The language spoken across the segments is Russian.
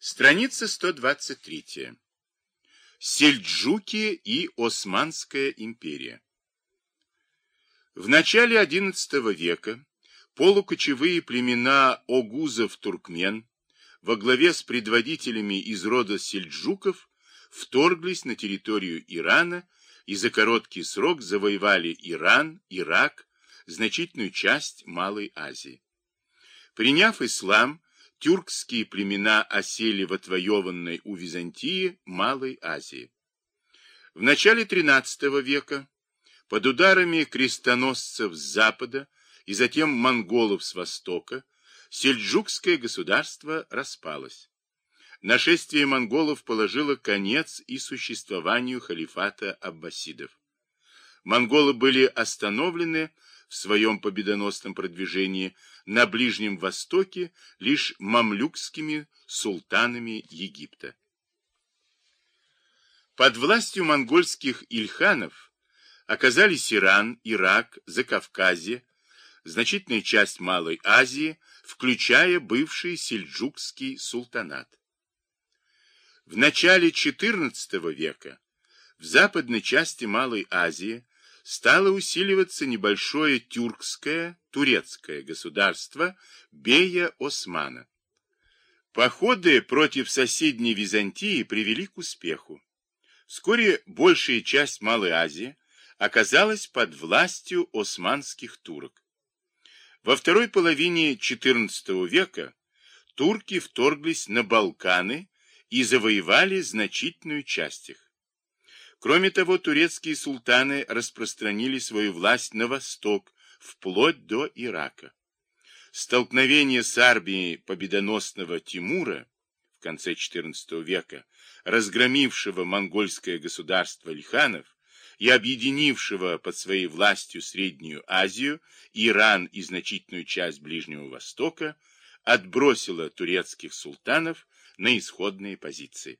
Страница 123. Сельджуки и Османская империя. В начале XI века полукочевые племена огузов-туркмен во главе с предводителями из рода сельджуков вторглись на территорию Ирана и за короткий срок завоевали Иран, Ирак, значительную часть Малой Азии. Приняв ислам, тюркские племена осели в отвоеванной у Византии Малой Азии. В начале XIII века под ударами крестоносцев с запада и затем монголов с востока сельджукское государство распалось. Нашествие монголов положило конец и существованию халифата аббасидов. Монголы были остановлены в своем победоносном продвижении на Ближнем Востоке лишь мамлюкскими султанами Египта. Под властью монгольских ильханов оказались Иран, Ирак, Закавказье, значительная часть Малой Азии, включая бывший сельджукский султанат. В начале XIV века в западной части Малой Азии стало усиливаться небольшое тюркское, турецкое государство Бея Османа. Походы против соседней Византии привели к успеху. Вскоре большая часть Малой Азии оказалась под властью османских турок. Во второй половине XIV века турки вторглись на Балканы и завоевали значительную часть их. Кроме того, турецкие султаны распространили свою власть на восток, вплоть до Ирака. Столкновение с армией победоносного Тимура в конце XIV века, разгромившего монгольское государство Лиханов и объединившего под своей властью Среднюю Азию, Иран и значительную часть Ближнего Востока, отбросило турецких султанов на исходные позиции.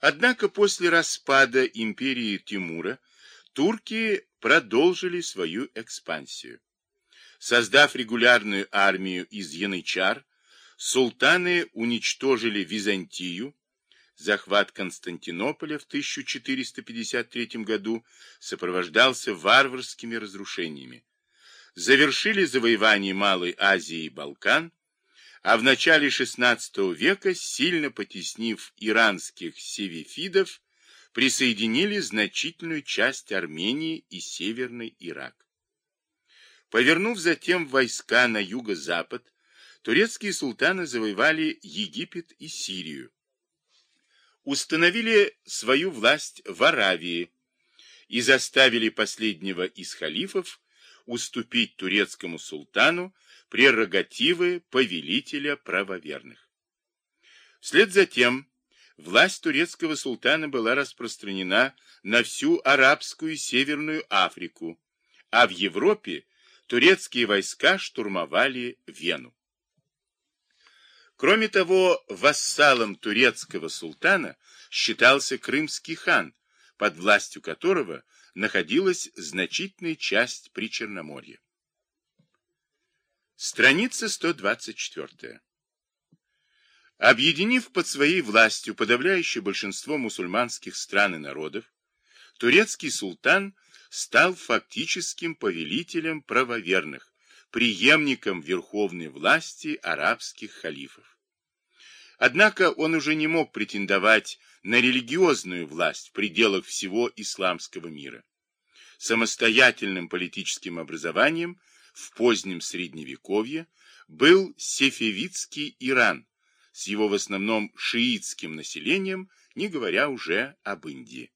Однако после распада империи Тимура турки продолжили свою экспансию. Создав регулярную армию из янычар, султаны уничтожили Византию, захват Константинополя в 1453 году сопровождался варварскими разрушениями. Завершили завоевание Малой Азии и Балкан, а в начале XVI века, сильно потеснив иранских севифидов, присоединили значительную часть Армении и Северный Ирак. Повернув затем войска на юго-запад, турецкие султаны завоевали Египет и Сирию, установили свою власть в Аравии и заставили последнего из халифов уступить турецкому султану прерогативы повелителя правоверных. Вслед за тем власть турецкого султана была распространена на всю арабскую Северную Африку, а в Европе турецкие войска штурмовали Вену. Кроме того, вассалом турецкого султана считался крымский хан, под властью которого находилась значительная часть Причерноморья. Страница 124. Объединив под своей властью подавляющее большинство мусульманских стран и народов, турецкий султан стал фактическим повелителем правоверных, преемником верховной власти арабских халифов. Однако он уже не мог претендовать на религиозную власть в пределах всего исламского мира. Самостоятельным политическим образованием – в позднем Средневековье был Сефевидский Иран с его в основном шиитским населением, не говоря уже об Индии.